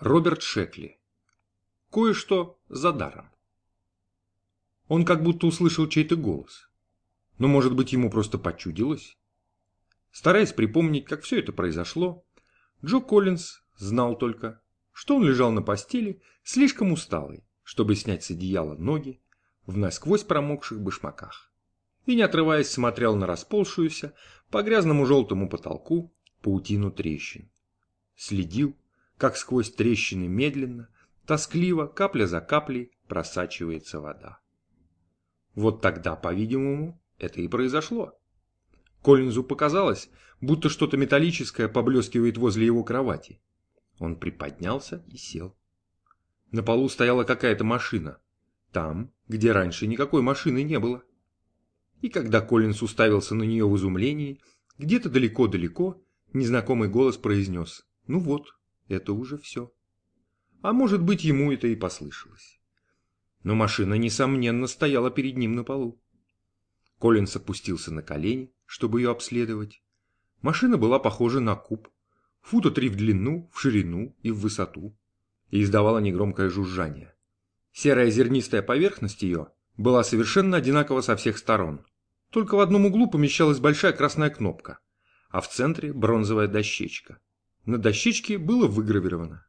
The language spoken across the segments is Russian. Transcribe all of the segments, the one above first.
Роберт Шекли. Кое-что за даром. Он как будто услышал чей-то голос. Но, может быть, ему просто почудилось? Стараясь припомнить, как все это произошло, Джо Коллинз знал только, что он лежал на постели, слишком усталый, чтобы снять с одеяла ноги в насквозь промокших башмаках. И, не отрываясь, смотрел на расползшуюся по грязному желтому потолку паутину трещин. Следил, как сквозь трещины медленно, тоскливо, капля за каплей просачивается вода. Вот тогда, по-видимому, это и произошло. Коллинзу показалось, будто что-то металлическое поблескивает возле его кровати. Он приподнялся и сел. На полу стояла какая-то машина. Там, где раньше никакой машины не было. И когда Коллинз уставился на нее в изумлении, где-то далеко-далеко незнакомый голос произнес «Ну вот, это уже все. А может быть, ему это и послышалось. Но машина, несомненно, стояла перед ним на полу. Коллинс опустился на колени, чтобы ее обследовать. Машина была похожа на куб, фута три в длину, в ширину и в высоту, и издавала негромкое жужжание. Серая зернистая поверхность ее была совершенно одинакова со всех сторон. Только в одном углу помещалась большая красная кнопка, а в центре бронзовая дощечка. На дощечке было выгравировано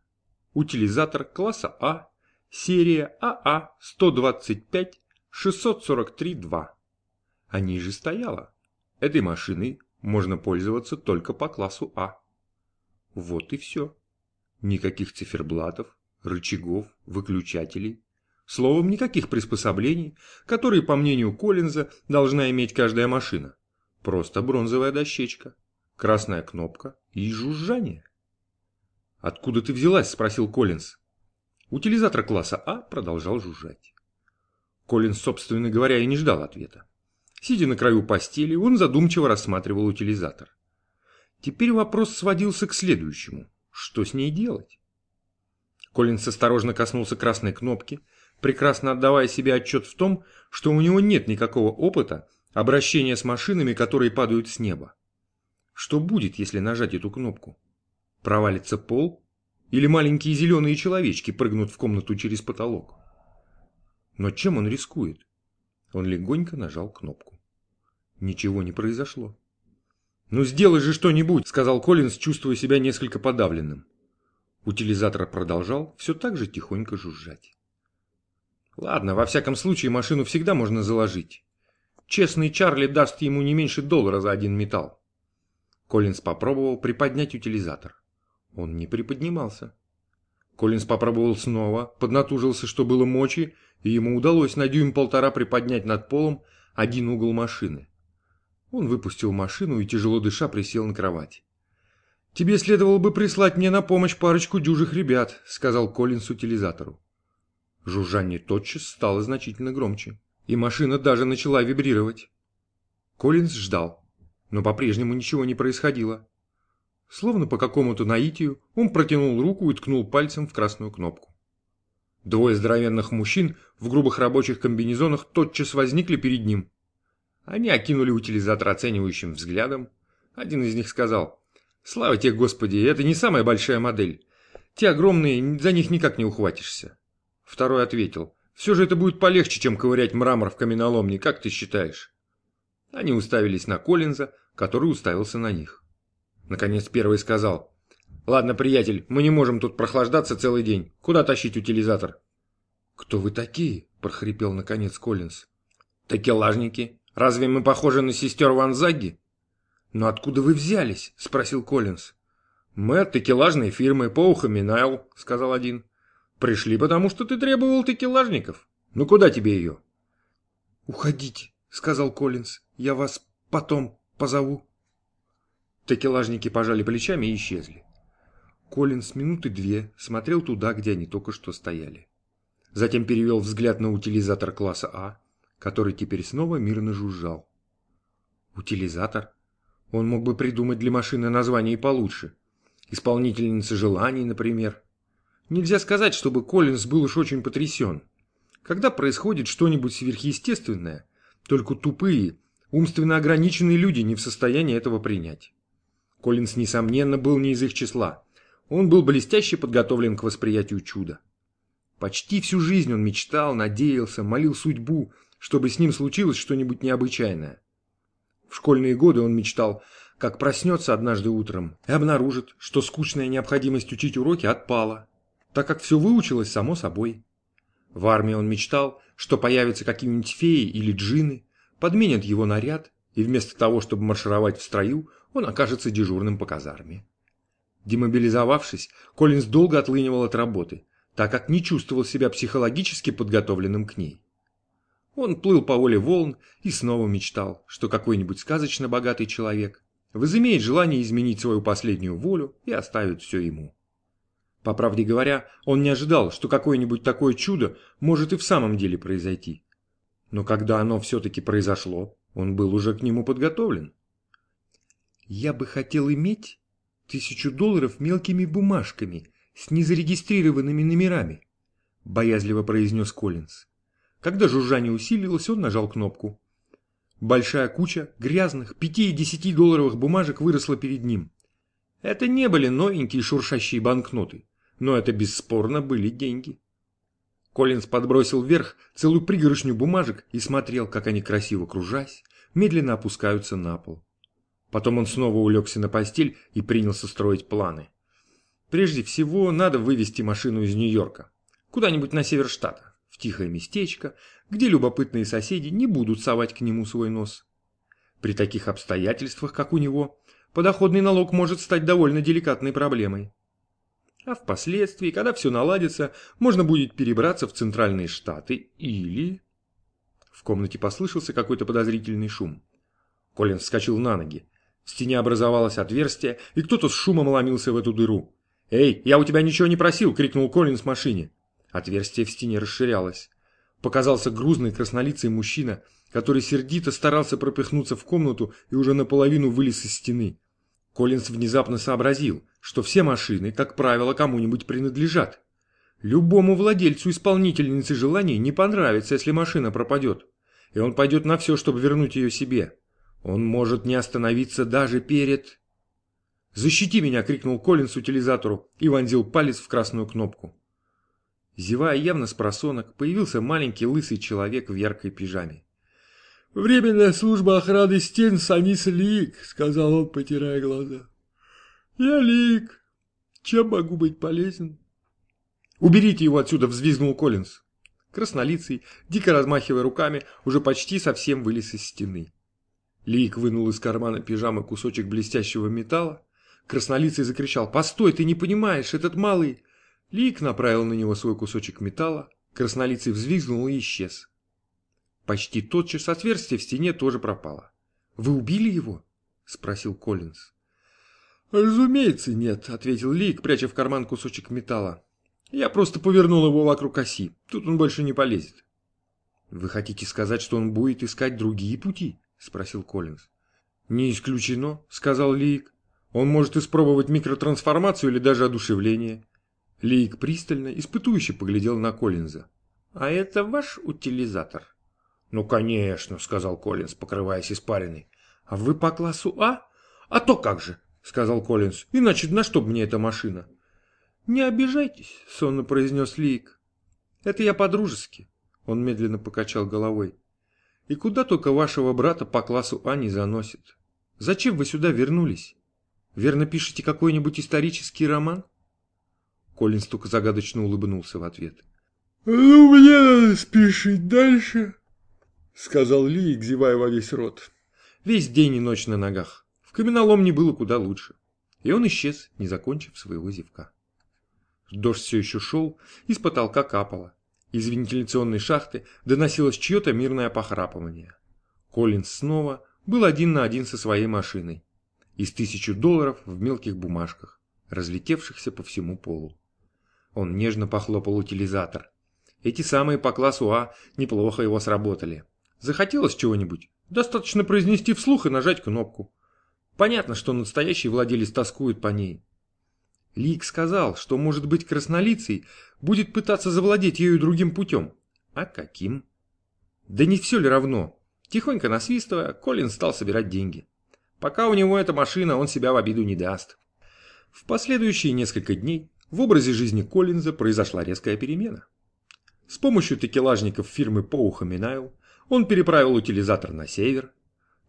«Утилизатор класса А, серия АА-125-643-2». А ниже стояло «Этой машиной можно пользоваться только по классу А». Вот и все. Никаких циферблатов, рычагов, выключателей. Словом, никаких приспособлений, которые, по мнению Коллинза, должна иметь каждая машина. Просто бронзовая дощечка красная кнопка и жужжание. «Откуда ты взялась?» – спросил Коллинз. Утилизатор класса А продолжал жужжать. Коллинз, собственно говоря, и не ждал ответа. Сидя на краю постели, он задумчиво рассматривал утилизатор. Теперь вопрос сводился к следующему. Что с ней делать? Коллинз осторожно коснулся красной кнопки, прекрасно отдавая себе отчет в том, что у него нет никакого опыта обращения с машинами, которые падают с неба. Что будет, если нажать эту кнопку? Провалится пол? Или маленькие зеленые человечки прыгнут в комнату через потолок? Но чем он рискует? Он легонько нажал кнопку. Ничего не произошло. «Ну сделай же что-нибудь», — сказал Коллинз, чувствуя себя несколько подавленным. Утилизатор продолжал все так же тихонько жужжать. «Ладно, во всяком случае машину всегда можно заложить. Честный Чарли даст ему не меньше доллара за один металл. Коллинз попробовал приподнять утилизатор. Он не приподнимался. Коллинз попробовал снова, поднатужился, что было мочи, и ему удалось на дюйм-полтора приподнять над полом один угол машины. Он выпустил машину и, тяжело дыша, присел на кровать. «Тебе следовало бы прислать мне на помощь парочку дюжих ребят», — сказал Коллинз утилизатору. Жужжание тотчас стало значительно громче, и машина даже начала вибрировать. Коллинз ждал но по-прежнему ничего не происходило. Словно по какому-то наитию, он протянул руку и ткнул пальцем в красную кнопку. Двое здоровенных мужчин в грубых рабочих комбинезонах тотчас возникли перед ним. Они окинули утилизатор оценивающим взглядом. Один из них сказал, «Слава тебе, Господи, это не самая большая модель. Те огромные, за них никак не ухватишься». Второй ответил, «Все же это будет полегче, чем ковырять мрамор в каменоломне, как ты считаешь?» Они уставились на Коллинза, который уставился на них. Наконец первый сказал. «Ладно, приятель, мы не можем тут прохлаждаться целый день. Куда тащить утилизатор?» «Кто вы такие?» – прохрипел наконец Коллинз. «Такелажники. Разве мы похожи на сестер Ванзаги?» «Но откуда вы взялись?» – спросил Коллинз. «Мы от такелажной фирмы Поуха Минайл», – сказал один. «Пришли, потому что ты требовал такелажников. Ну куда тебе ее?» «Уходите», — сказал Коллинз. «Я вас потом позову». Такелажники пожали плечами и исчезли. Коллинз минуты две смотрел туда, где они только что стояли. Затем перевел взгляд на утилизатор класса А, который теперь снова мирно жужжал. Утилизатор? Он мог бы придумать для машины название и получше. Исполнительница желаний, например. Нельзя сказать, чтобы Коллинз был уж очень потрясен. Когда происходит что-нибудь сверхъестественное, только тупые, умственно ограниченные люди не в состоянии этого принять. Коллинз, несомненно, был не из их числа. Он был блестяще подготовлен к восприятию чуда. Почти всю жизнь он мечтал, надеялся, молил судьбу, чтобы с ним случилось что-нибудь необычайное. В школьные годы он мечтал, как проснется однажды утром и обнаружит, что скучная необходимость учить уроки отпала, так как все выучилось само собой. В армии он мечтал, что появятся какие-нибудь феи или джины, подменят его наряд, и вместо того, чтобы маршировать в строю, он окажется дежурным по казарме. Демобилизовавшись, Коллинз долго отлынивал от работы, так как не чувствовал себя психологически подготовленным к ней. Он плыл по воле волн и снова мечтал, что какой-нибудь сказочно богатый человек возымеет желание изменить свою последнюю волю и оставит все ему. По правде говоря, он не ожидал, что какое-нибудь такое чудо может и в самом деле произойти. Но когда оно все-таки произошло, он был уже к нему подготовлен. «Я бы хотел иметь тысячу долларов мелкими бумажками с незарегистрированными номерами», боязливо произнес Коллинз. Когда жужжание усилилось, он нажал кнопку. Большая куча грязных 5 и 10 долларовых бумажек выросла перед ним. Это не были новенькие шуршащие банкноты, но это бесспорно были деньги. Коллинз подбросил вверх целую пригоршню бумажек и смотрел, как они красиво кружась, медленно опускаются на пол. Потом он снова улегся на постель и принялся строить планы. Прежде всего, надо вывести машину из Нью-Йорка, куда-нибудь на север штата в тихое местечко, где любопытные соседи не будут совать к нему свой нос. При таких обстоятельствах, как у него, подоходный налог может стать довольно деликатной проблемой. А впоследствии, когда все наладится, можно будет перебраться в центральные штаты или... В комнате послышался какой-то подозрительный шум. Колин вскочил на ноги. В стене образовалось отверстие, и кто-то с шумом ломился в эту дыру. «Эй, я у тебя ничего не просил!» — крикнул Колин с машине. Отверстие в стене расширялось. Показался грузный краснолицый мужчина, который сердито старался пропихнуться в комнату и уже наполовину вылез из стены. Коллинз внезапно сообразил, что все машины, как правило, кому-нибудь принадлежат. Любому владельцу исполнительницы желаний не понравится, если машина пропадет. И он пойдет на все, чтобы вернуть ее себе. Он может не остановиться даже перед... «Защити меня!» — крикнул Коллинз утилизатору и вонзил палец в красную кнопку. Зевая явно с просонок, появился маленький лысый человек в яркой пижаме. «Временная служба охраны стен Санис Лик», — сказал он, потирая глаза. «Я Лик. Чем могу быть полезен?» «Уберите его отсюда!» — взвизгнул Коллинз. Краснолицый, дико размахивая руками, уже почти совсем вылез из стены. Лик вынул из кармана пижамы кусочек блестящего металла. Краснолицый закричал «Постой, ты не понимаешь, этот малый...» Лик направил на него свой кусочек металла, краснолицый взвизгнул и исчез. Почти тотчас отверстие в стене тоже пропало. «Вы убили его?» – спросил Коллинз. «Разумеется, нет», – ответил Лик, пряча в карман кусочек металла. «Я просто повернул его вокруг оси. Тут он больше не полезет». «Вы хотите сказать, что он будет искать другие пути?» – спросил Коллинз. «Не исключено», – сказал Лик. «Он может испробовать микротрансформацию или даже одушевление. Лейк пристально, испытующе поглядел на Коллинза. «А это ваш утилизатор?» «Ну, конечно», — сказал Коллинз, покрываясь испариной. «А вы по классу А?» «А то как же», — сказал Коллинз. «Иначе на что мне эта машина?» «Не обижайтесь», — сонно произнес Лейк. «Это я по-дружески», — он медленно покачал головой. «И куда только вашего брата по классу А не заносит? Зачем вы сюда вернулись? Верно пишете какой-нибудь исторический роман?» Коллинз только загадочно улыбнулся в ответ. «Ну, мне надо спешить дальше», — сказал Лик, зевая во весь рот. Весь день и ночь на ногах. В каменоломне было куда лучше. И он исчез, не закончив своего зевка. Дождь все еще шел, из потолка капало. Из вентиляционной шахты доносилось чье-то мирное похрапывание. Коллинз снова был один на один со своей машиной. Из тысячу долларов в мелких бумажках, разлетевшихся по всему полу. Он нежно похлопал утилизатор. Эти самые по классу А неплохо его сработали. Захотелось чего-нибудь? Достаточно произнести вслух и нажать кнопку. Понятно, что настоящий владелец тоскует по ней. Лик сказал, что, может быть, краснолицый будет пытаться завладеть ею другим путем. А каким? Да не все ли равно? Тихонько насвистывая, Колин стал собирать деньги. Пока у него эта машина, он себя в обиду не даст. В последующие несколько дней в образе жизни Коллинза произошла резкая перемена. С помощью текелажников фирмы Поуха Минайл он переправил утилизатор на север.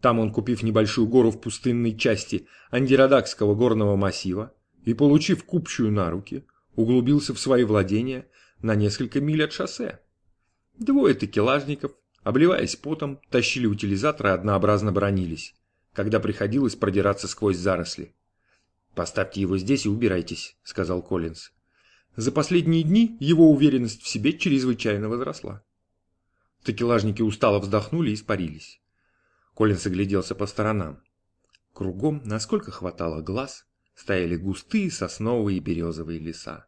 Там он, купив небольшую гору в пустынной части Андиродакского горного массива и получив купчую на руки, углубился в свои владения на несколько миль от шоссе. Двое текелажников, обливаясь потом, тащили утилизатор и однообразно бронились, когда приходилось продираться сквозь заросли. «Поставьте его здесь и убирайтесь», — сказал Коллинз. За последние дни его уверенность в себе чрезвычайно возросла. Такелажники устало вздохнули и испарились. Коллинз огляделся по сторонам. Кругом, насколько хватало глаз, стояли густые сосновые и березовые леса.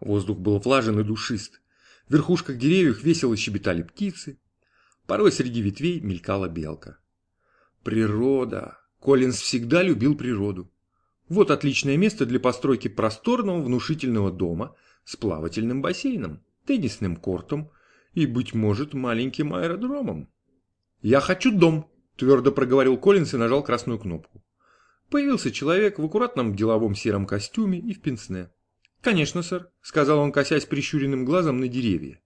Воздух был влажен и душист. В верхушках деревьев весело щебетали птицы. Порой среди ветвей мелькала белка. Природа. Коллинз всегда любил природу. Вот отличное место для постройки просторного внушительного дома с плавательным бассейном, теннисным кортом и, быть может, маленьким аэродромом. «Я хочу дом», – твердо проговорил Коллинс и нажал красную кнопку. Появился человек в аккуратном деловом сером костюме и в пенсне. «Конечно, сэр», – сказал он, косясь прищуренным глазом на деревья.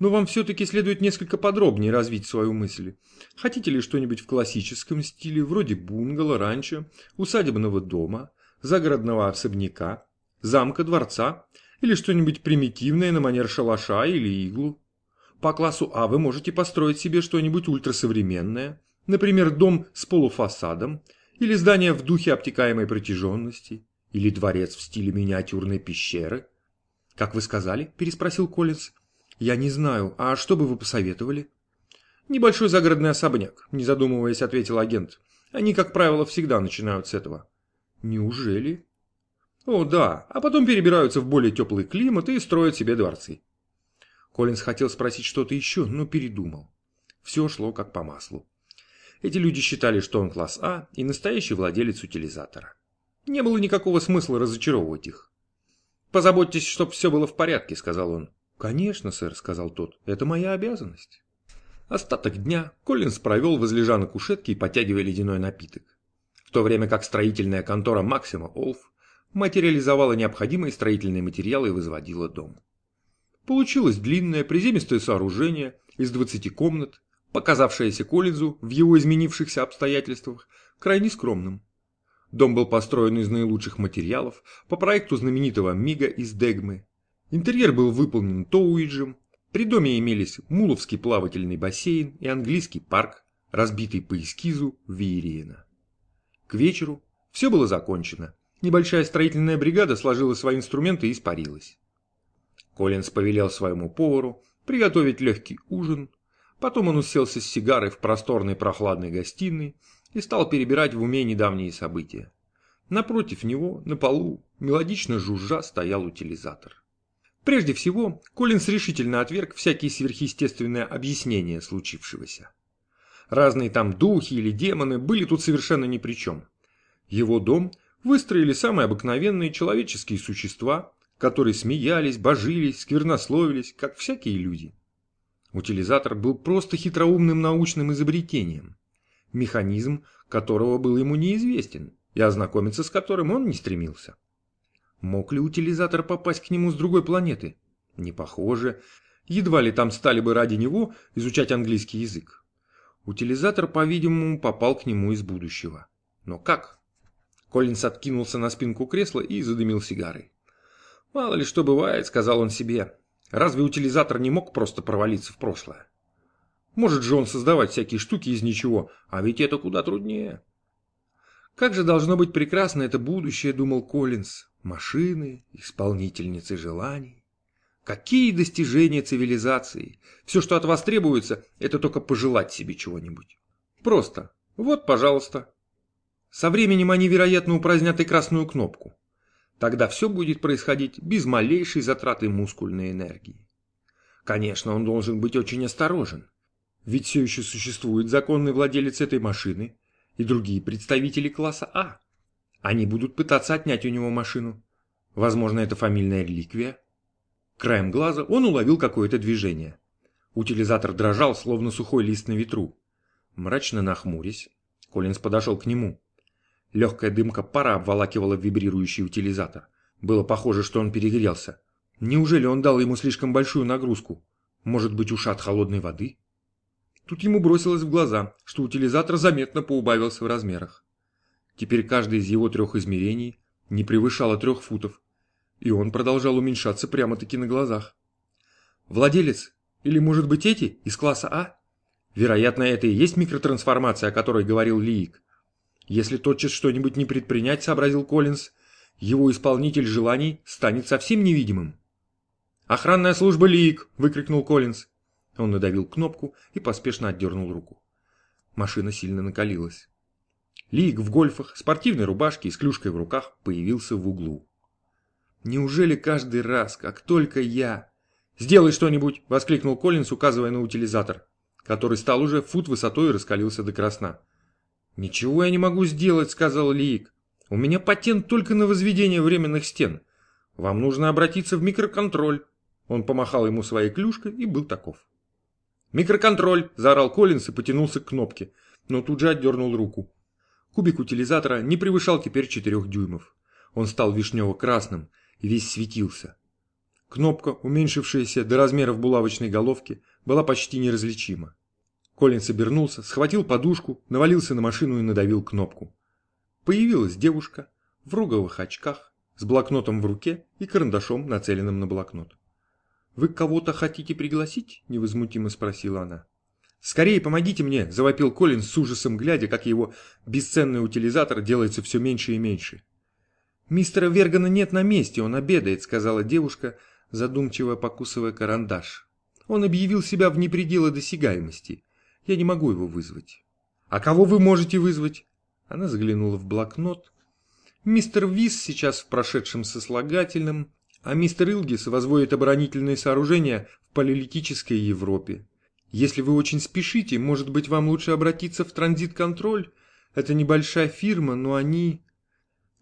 Но вам все-таки следует несколько подробнее развить свою мысль. Хотите ли что-нибудь в классическом стиле, вроде бунгало, ранчо, усадебного дома, загородного особняка, замка, дворца, или что-нибудь примитивное на манер шалаша или иглу? По классу А вы можете построить себе что-нибудь ультрасовременное, например, дом с полуфасадом, или здание в духе обтекаемой протяженности, или дворец в стиле миниатюрной пещеры. «Как вы сказали?» – переспросил Коллинз. «Я не знаю. А что бы вы посоветовали?» «Небольшой загородный особняк», – не задумываясь, ответил агент. «Они, как правило, всегда начинают с этого». «Неужели?» «О, да. А потом перебираются в более теплый климат и строят себе дворцы». Коллинз хотел спросить что-то еще, но передумал. Все шло как по маслу. Эти люди считали, что он класс А и настоящий владелец утилизатора. Не было никакого смысла разочаровывать их. «Позаботьтесь, чтобы все было в порядке», — сказал он. «Конечно, сэр», — сказал тот, — «это моя обязанность». Остаток дня Коллинз провел, возлежа на кушетке и потягивая ледяной напиток. В то время как строительная контора Максима Олф материализовала необходимые строительные материалы и возводила дом. Получилось длинное приземистое сооружение из 20 комнат, показавшееся Коллинзу в его изменившихся обстоятельствах крайне скромным. Дом был построен из наилучших материалов по проекту знаменитого Мига из Дегмы Интерьер был выполнен Тоуиджем. При доме имелись Муловский плавательный бассейн и английский парк, разбитый по эскизу Виериена. К вечеру все было закончено. Небольшая строительная бригада сложила свои инструменты и испарилась. Коллинз повелел своему повару приготовить легкий ужин. Потом он уселся с сигарой в просторной прохладной гостиной и стал перебирать в уме недавние события. Напротив него, на полу, мелодично жужжа, стоял утилизатор. Прежде всего, Коллинс решительно отверг всякие сверхъестественные объяснения случившегося. Разные там духи или демоны были тут совершенно ни при чем. Его дом выстроили самые обыкновенные человеческие существа, которые смеялись, божились, сквернословились, как всякие люди. Утилизатор был просто хитроумным научным изобретением, механизм которого был ему неизвестен и ознакомиться с которым он не стремился. Мог ли утилизатор попасть к нему с другой планеты? Не похоже. Едва ли там стали бы ради него изучать английский язык. Утилизатор, по-видимому, попал к нему из будущего. Но как? Коллинс откинулся на спинку кресла и задымил сигарой. «Мало ли что бывает», — сказал он себе. «Разве утилизатор не мог просто провалиться в прошлое? Может же он создавать всякие штуки из ничего, а ведь это куда труднее». «Как же должно быть прекрасно это будущее», — думал Коллинз машины, исполнительницы желаний. Какие достижения цивилизации! Все, что от вас требуется, это только пожелать себе чего-нибудь. Просто. Вот, пожалуйста. Со временем они, вероятно, упразднят и красную кнопку. Тогда все будет происходить без малейшей затраты мускульной энергии. Конечно, он должен быть очень осторожен. Ведь все еще существует законный владелец этой машины и другие представители класса А. Они будут пытаться отнять у него машину. Возможно, это фамильная реликвия. Краем глаза он уловил какое-то движение. Утилизатор дрожал, словно сухой лист на ветру. Мрачно нахмурясь, Коллинз подошел к нему. Легкая дымка пара обволакивала вибрирующий утилизатор. Было похоже, что он перегрелся. Неужели он дал ему слишком большую нагрузку? Может быть, ушат холодной воды? Тут ему бросилось в глаза, что утилизатор заметно поубавился в размерах. Теперь каждый из его трех измерений не превышало трех футов, и он продолжал уменьшаться прямо-таки на глазах. Владелец, или может быть эти, из класса А? Вероятно, это и есть микротрансформация, о которой говорил Лиик. Если тотчас что-нибудь не предпринять, сообразил Коллинз, его исполнитель желаний станет совсем невидимым. «Охранная служба Лиик!» – выкрикнул Коллинз. Он надавил кнопку и поспешно отдернул руку. Машина сильно накалилась. Лиик в гольфах, спортивной рубашке и с клюшкой в руках появился в углу. «Неужели каждый раз, как только я...» «Сделай что-нибудь!» – воскликнул Коллинз, указывая на утилизатор, который стал уже фут высотой и раскалился до красна. «Ничего я не могу сделать», – сказал Лиик. «У меня патент только на возведение временных стен. Вам нужно обратиться в микроконтроль». Он помахал ему своей клюшкой и был таков. «Микроконтроль!» – заорал Коллинс и потянулся к кнопке, но тут же отдернул руку. Кубик утилизатора не превышал теперь четырех дюймов. Он стал вишнево-красным и весь светился. Кнопка, уменьшившаяся до размеров булавочной головки, была почти неразличима. Коллинс обернулся, схватил подушку, навалился на машину и надавил кнопку. Появилась девушка в руговых очках, с блокнотом в руке и карандашом, нацеленным на блокнот. «Вы кого-то хотите пригласить?» – невозмутимо спросила она. «Скорее помогите мне!» – завопил Коллинс с ужасом, глядя, как его бесценный утилизатор делается все меньше и меньше. «Мистера Вергана нет на месте, он обедает», – сказала девушка, задумчиво покусывая карандаш. «Он объявил себя в пределы досягаемости. Я не могу его вызвать. А кого вы можете вызвать? Она заглянула в блокнот. Мистер Вис сейчас в прошедшем сослагательном, а мистер Илгис возводит оборонительные сооружения в палеолитической Европе. Если вы очень спешите, может быть, вам лучше обратиться в транзит-контроль? Это небольшая фирма, но они...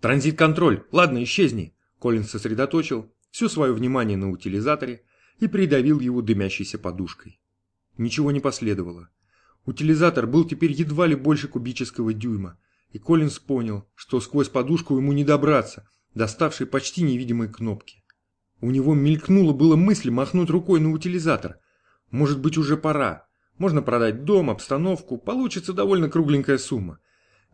Транзит-контроль! Ладно, исчезни! Колин сосредоточил все свое внимание на утилизаторе и придавил его дымящейся подушкой. Ничего не последовало. Утилизатор был теперь едва ли больше кубического дюйма, и Коллинз понял, что сквозь подушку ему не добраться, доставшей почти невидимой кнопки. У него мелькнула была мысль махнуть рукой на утилизатор. Может быть, уже пора. Можно продать дом, обстановку, получится довольно кругленькая сумма.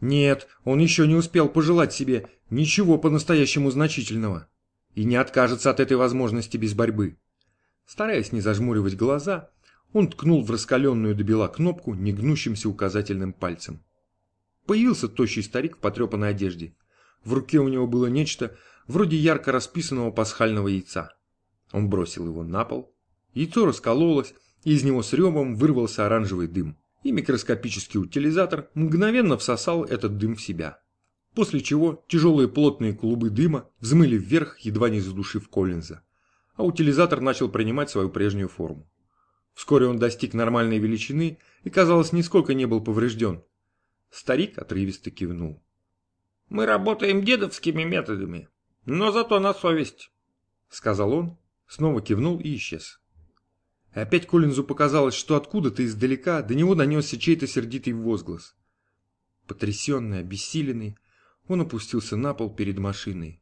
Нет, он еще не успел пожелать себе ничего по-настоящему значительного. И не откажется от этой возможности без борьбы. Стараясь не зажмуривать глаза, он ткнул в раскаленную до бела кнопку негнущимся указательным пальцем. Появился тощий старик в потрепанной одежде. В руке у него было нечто вроде ярко расписанного пасхального яйца. Он бросил его на пол. Яйцо раскололось, и из него с ревом вырвался оранжевый дым. И микроскопический утилизатор мгновенно всосал этот дым в себя. После чего тяжелые плотные клубы дыма взмыли вверх, едва не задушив Коллинза. А утилизатор начал принимать свою прежнюю форму. Вскоре он достиг нормальной величины и, казалось, нисколько не был поврежден. Старик отрывисто кивнул. «Мы работаем дедовскими методами, но зато на совесть», — сказал он, снова кивнул и исчез. И опять Коллинзу показалось, что откуда-то издалека до него донесся чей-то сердитый возглас. Потрясенный, обессиленный, он опустился на пол перед машиной.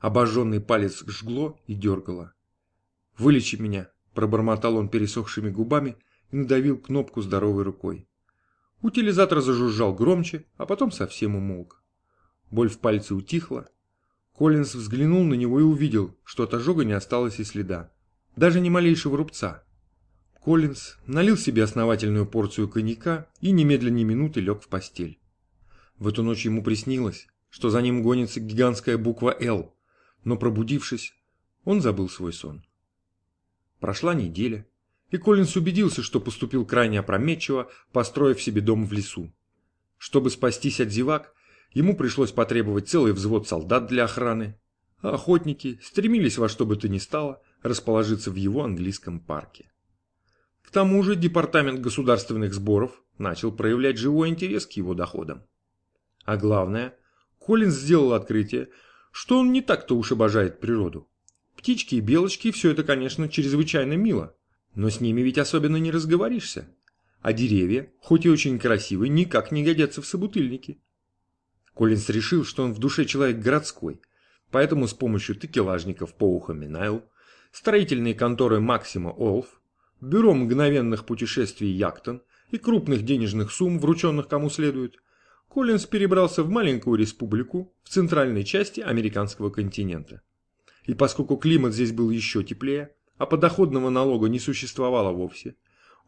Обожженный палец жгло и дергало. «Вылечи меня», Пробормотал он пересохшими губами и надавил кнопку здоровой рукой. Утилизатор зажужжал громче, а потом совсем умолк. Боль в пальце утихла. Коллинз взглянул на него и увидел, что от ожога не осталось и следа. Даже ни малейшего рубца. Коллинз налил себе основательную порцию коньяка и немедленно минуты лег в постель. В эту ночь ему приснилось, что за ним гонится гигантская буква «Л», но пробудившись, он забыл свой сон. Прошла неделя, и Коллинс убедился, что поступил крайне опрометчиво, построив себе дом в лесу. Чтобы спастись от зевак, ему пришлось потребовать целый взвод солдат для охраны, а охотники стремились во что бы то ни стало расположиться в его английском парке. К тому же департамент государственных сборов начал проявлять живой интерес к его доходам. А главное, Коллинз сделал открытие, что он не так-то уж обожает природу. Птички и белочки – все это, конечно, чрезвычайно мило. Но с ними ведь особенно не разговоришься. А деревья, хоть и очень красивые, никак не годятся в собутыльники. Коллинс решил, что он в душе человек городской, поэтому с помощью текелажников Поуха Минайл, строительной конторы Максима Олф, бюро мгновенных путешествий Яктон и крупных денежных сумм, врученных кому следует, Коллинз перебрался в маленькую республику в центральной части американского континента. И поскольку климат здесь был еще теплее, а подоходного налога не существовало вовсе,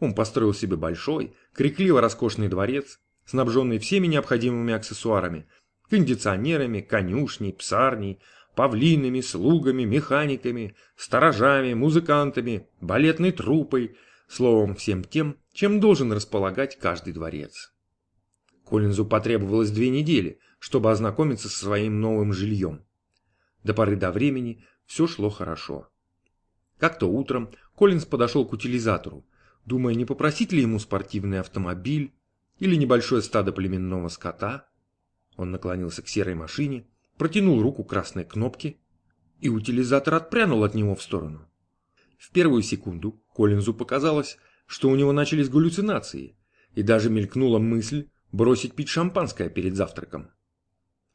он построил себе большой, крикливо роскошный дворец, снабженный всеми необходимыми аксессуарами, кондиционерами, конюшней, псарней, павлинами, слугами, механиками, сторожами, музыкантами, балетной труппой, словом, всем тем, чем должен располагать каждый дворец. Коллинзу потребовалось две недели, чтобы ознакомиться со своим новым жильем. До поры до времени все шло хорошо. Как-то утром Коллинз подошел к утилизатору, думая, не попросить ли ему спортивный автомобиль или небольшое стадо племенного скота. Он наклонился к серой машине, протянул руку красной кнопке, и утилизатор отпрянул от него в сторону. В первую секунду Коллинзу показалось, что у него начались галлюцинации, и даже мелькнула мысль бросить пить шампанское перед завтраком.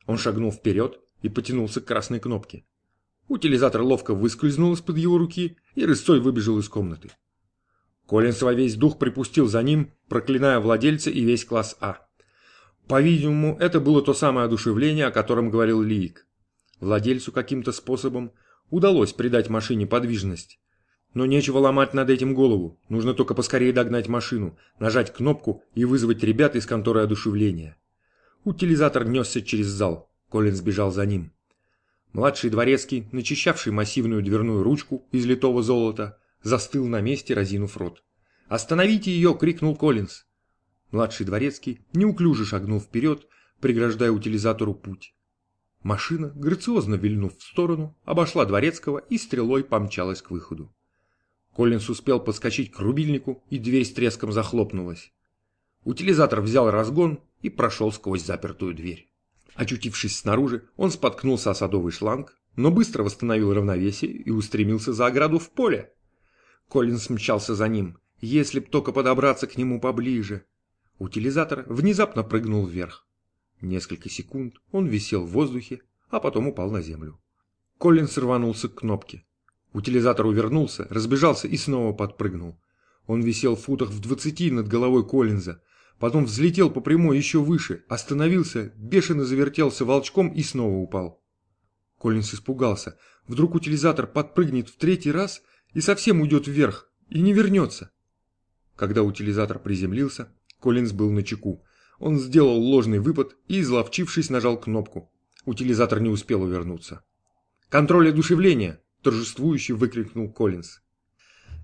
Он шагнул вперед и потянулся к красной кнопке. Утилизатор ловко выскользнул из-под его руки и рысцой выбежал из комнаты. Коллинс во весь дух припустил за ним, проклиная владельца и весь класс А. По-видимому, это было то самое одушевление, о котором говорил Лиик. Владельцу каким-то способом удалось придать машине подвижность. Но нечего ломать над этим голову, нужно только поскорее догнать машину, нажать кнопку и вызвать ребят из конторы одушевления. Утилизатор несся через зал, Коллинз бежал за ним. Младший дворецкий, начищавший массивную дверную ручку из литого золота, застыл на месте, разинув рот. «Остановите ее!» — крикнул Коллинз. Младший дворецкий неуклюже шагнул вперед, преграждая утилизатору путь. Машина, грациозно вильнув в сторону, обошла дворецкого и стрелой помчалась к выходу. Коллинс успел подскочить к рубильнику, и дверь с треском захлопнулась. Утилизатор взял разгон и прошел сквозь запертую дверь. Очутившись снаружи, он споткнулся о садовый шланг, но быстро восстановил равновесие и устремился за ограду в поле. Коллинс мчался за ним, если б только подобраться к нему поближе. Утилизатор внезапно прыгнул вверх. Несколько секунд он висел в воздухе, а потом упал на землю. Коллинс рванулся к кнопке. Утилизатор увернулся, разбежался и снова подпрыгнул. Он висел в футах в двадцати над головой Коллинза, потом взлетел по прямой еще выше, остановился, бешено завертелся волчком и снова упал. Коллинс испугался. Вдруг утилизатор подпрыгнет в третий раз – и совсем уйдет вверх, и не вернется. Когда утилизатор приземлился, Коллинз был на чеку. Он сделал ложный выпад и, изловчившись, нажал кнопку. Утилизатор не успел увернуться. «Контроль одушевления!» – торжествующе выкрикнул Коллинз.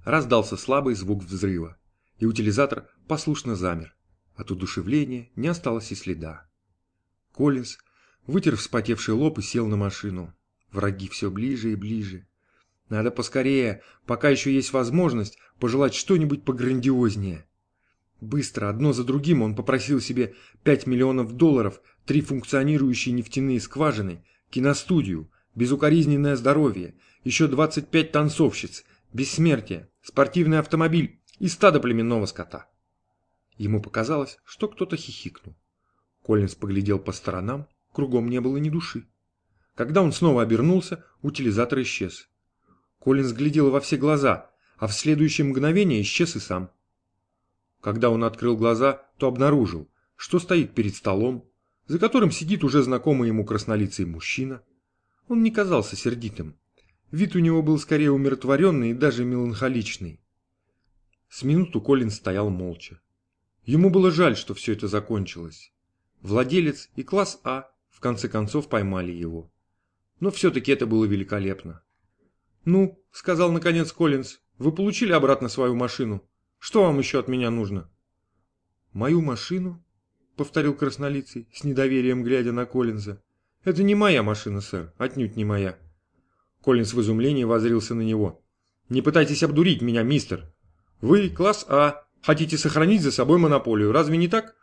Раздался слабый звук взрыва, и утилизатор послушно замер. От удушевления не осталось и следа. Коллинз вытер вспотевший лоб и сел на машину. Враги все ближе и ближе. Надо поскорее, пока еще есть возможность, пожелать что-нибудь пограндиознее. Быстро, одно за другим, он попросил себе 5 миллионов долларов, три функционирующие нефтяные скважины, киностудию, безукоризненное здоровье, еще 25 танцовщиц, бессмертие, спортивный автомобиль и стадо племенного скота. Ему показалось, что кто-то хихикнул. Коллинз поглядел по сторонам, кругом не было ни души. Когда он снова обернулся, утилизатор исчез. Коллинз глядел во все глаза, а в следующее мгновение исчез и сам. Когда он открыл глаза, то обнаружил, что стоит перед столом, за которым сидит уже знакомый ему краснолицый мужчина. Он не казался сердитым. Вид у него был скорее умиротворенный и даже меланхоличный. С минуту Колин стоял молча. Ему было жаль, что все это закончилось. Владелец и класс А в конце концов поймали его. Но все-таки это было великолепно. «Ну», — сказал наконец Коллинз, — «вы получили обратно свою машину. Что вам еще от меня нужно?» «Мою машину?» — повторил краснолицый, с недоверием глядя на Коллинза. «Это не моя машина, сэр, отнюдь не моя». Коллинз в изумлении возрился на него. «Не пытайтесь обдурить меня, мистер. Вы, класс А, хотите сохранить за собой монополию, разве не так?»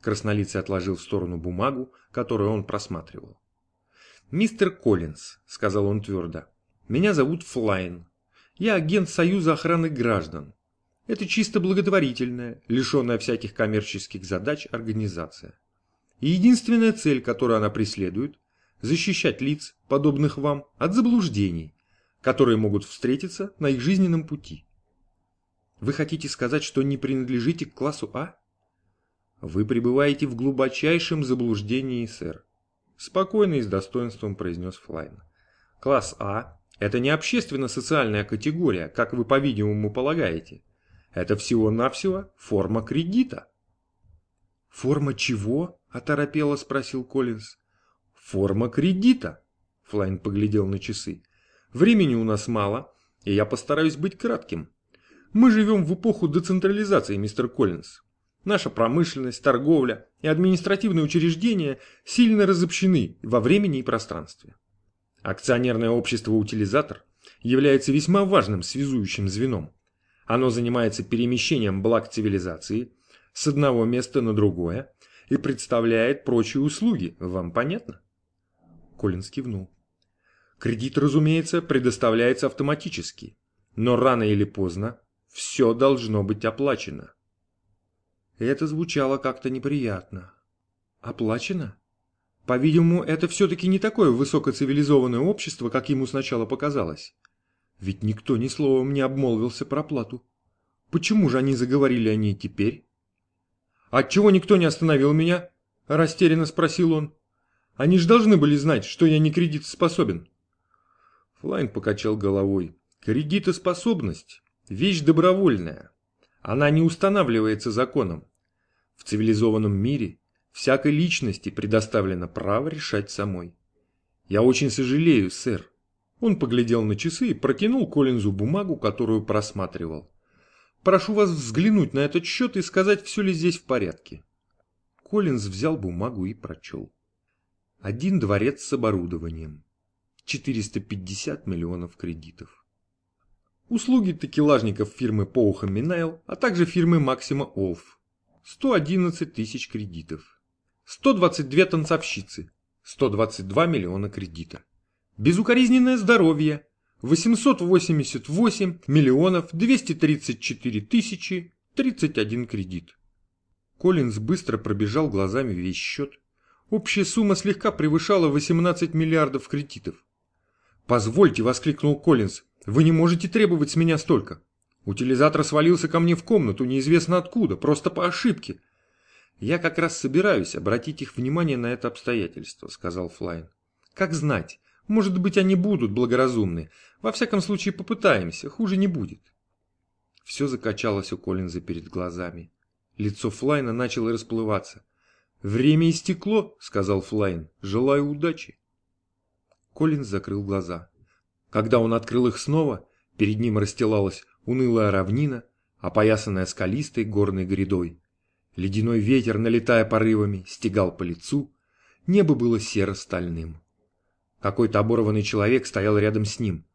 Краснолицый отложил в сторону бумагу, которую он просматривал. «Мистер Коллинз», — сказал он твердо, меня зовут Флайн. Я агент Союза охраны граждан. Это чисто благотворительная, лишенная всяких коммерческих задач организация. И единственная цель, которую она преследует – защищать лиц, подобных вам, от заблуждений, которые могут встретиться на их жизненном пути. Вы хотите сказать, что не принадлежите к классу А? Вы пребываете в глубочайшем заблуждении, сэр. Спокойно и с достоинством произнес Флайн. Класс А – это не общественно-социальная категория, как вы, по-видимому, полагаете. Это всего-навсего форма кредита. «Форма чего?» – оторопело спросил Коллинз. «Форма кредита», – Флайн поглядел на часы. «Времени у нас мало, и я постараюсь быть кратким. Мы живем в эпоху децентрализации, мистер Коллинз. Наша промышленность, торговля и административные учреждения сильно разобщены во времени и пространстве. Акционерное общество «Утилизатор» является весьма важным связующим звеном. Оно занимается перемещением благ цивилизации с одного места на другое и представляет прочие услуги. Вам понятно? Коллинс кивнул. Кредит, разумеется, предоставляется автоматически, но рано или поздно все должно быть оплачено. Это звучало как-то неприятно. Оплачено? По-видимому, это все-таки не такое высокоцивилизованное общество, как ему сначала показалось. Ведь никто ни словом не обмолвился про плату. Почему же они заговорили о ней теперь? «Отчего никто не остановил меня?» – растерянно спросил он. «Они же должны были знать, что я не кредитоспособен». Флайн покачал головой. «Кредитоспособность – вещь добровольная. Она не устанавливается законом. В цивилизованном мире всякой личности предоставлено право решать самой. Я очень сожалею, сэр. Он поглядел на часы и протянул Коллинзу бумагу, которую просматривал. Прошу вас взглянуть на этот счет и сказать, все ли здесь в порядке. Коллинз взял бумагу и прочел. Один дворец с оборудованием. 450 миллионов кредитов. Услуги такелажников фирмы Поуха Минайл, а также фирмы Максима Олф. 111 тысяч кредитов. 122 танцовщицы. 122 миллиона кредита. Безукоризненное здоровье. 888 миллионов 234 тысячи 31 кредит. Коллинз быстро пробежал глазами весь счет. Общая сумма слегка превышала 18 миллиардов кредитов. «Позвольте», — воскликнул Коллинз, — «вы не можете требовать с меня столько. Утилизатор свалился ко мне в комнату, неизвестно откуда, просто по ошибке». «Я как раз собираюсь обратить их внимание на это обстоятельство», — сказал Флайн. «Как знать, может быть, они будут благоразумны. Во всяком случае, попытаемся, хуже не будет. Все закачалось у Коллинза перед глазами. Лицо Флайна начало расплываться. «Время истекло», — сказал Флайн. «Желаю удачи». Коллинз закрыл глаза. Когда он открыл их снова, перед ним расстилалась унылая равнина, опоясанная скалистой горной грядой. Ледяной ветер, налетая порывами, стегал по лицу. Небо было серо-стальным. Какой-то оборванный человек стоял рядом с ним.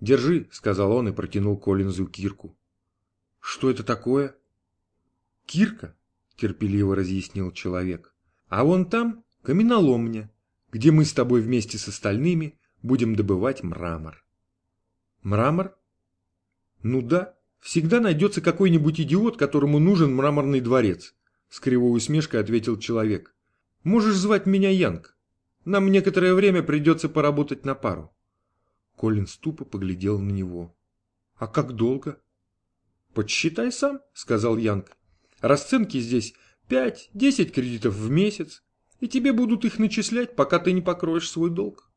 «Держи», — сказал он и протянул Коллинзу кирку. «Что это такое?» «Кирка», — терпеливо разъяснил человек. «А вон там каменоломня, где мы с тобой вместе с остальными будем добывать мрамор». «Мрамор?» «Ну да, всегда найдется какой-нибудь идиот, которому нужен мраморный дворец», — с кривой усмешкой ответил человек. «Можешь звать меня Янг. Нам некоторое время придется поработать на пару. Колин тупо поглядел на него. А как долго? Подсчитай сам, сказал Янг. Расценки здесь пять-десять кредитов в месяц, и тебе будут их начислять, пока ты не покроешь свой долг.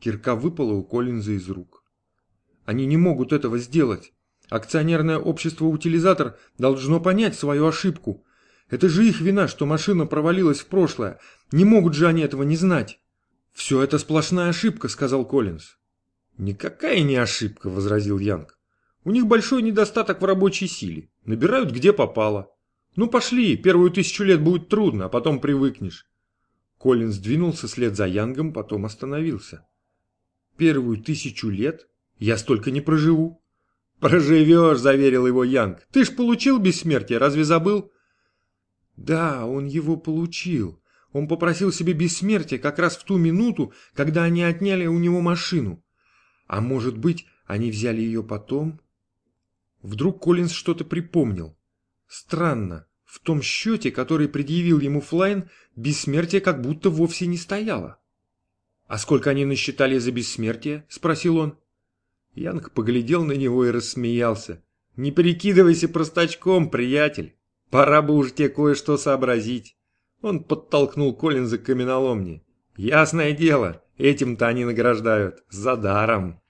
Кирка выпала у Коллинза из рук. Они не могут этого сделать. Акционерное общество «Утилизатор» должно понять свою ошибку это же их вина, что машина провалилась в прошлое. Не могут же они этого не знать. «Все это сплошная ошибка», — сказал Коллинз. «Никакая не ошибка», — возразил Янг. «У них большой недостаток в рабочей силе. Набирают где попало. Ну пошли, первую тысячу лет будет трудно, а потом привыкнешь». Коллинз двинулся след за Янгом, потом остановился. «Первую тысячу лет? Я столько не проживу». «Проживешь», — заверил его Янг. «Ты ж получил бессмертие, разве забыл?» Да, он его получил. Он попросил себе бессмертия как раз в ту минуту, когда они отняли у него машину. А может быть, они взяли ее потом? Вдруг Коллинз что-то припомнил. Странно, В том счете, который предъявил ему Флайн, бессмертие как будто вовсе не стояло. «А сколько они насчитали за бессмертие?» – спросил он. Янг поглядел на него и рассмеялся. «Не перекидывайся простачком, приятель. Пора бы уж тебе кое-что сообразить». Он подтолкнул Коллинза к каменоломне. «Ясное дело, этим-то они награждают. За даром».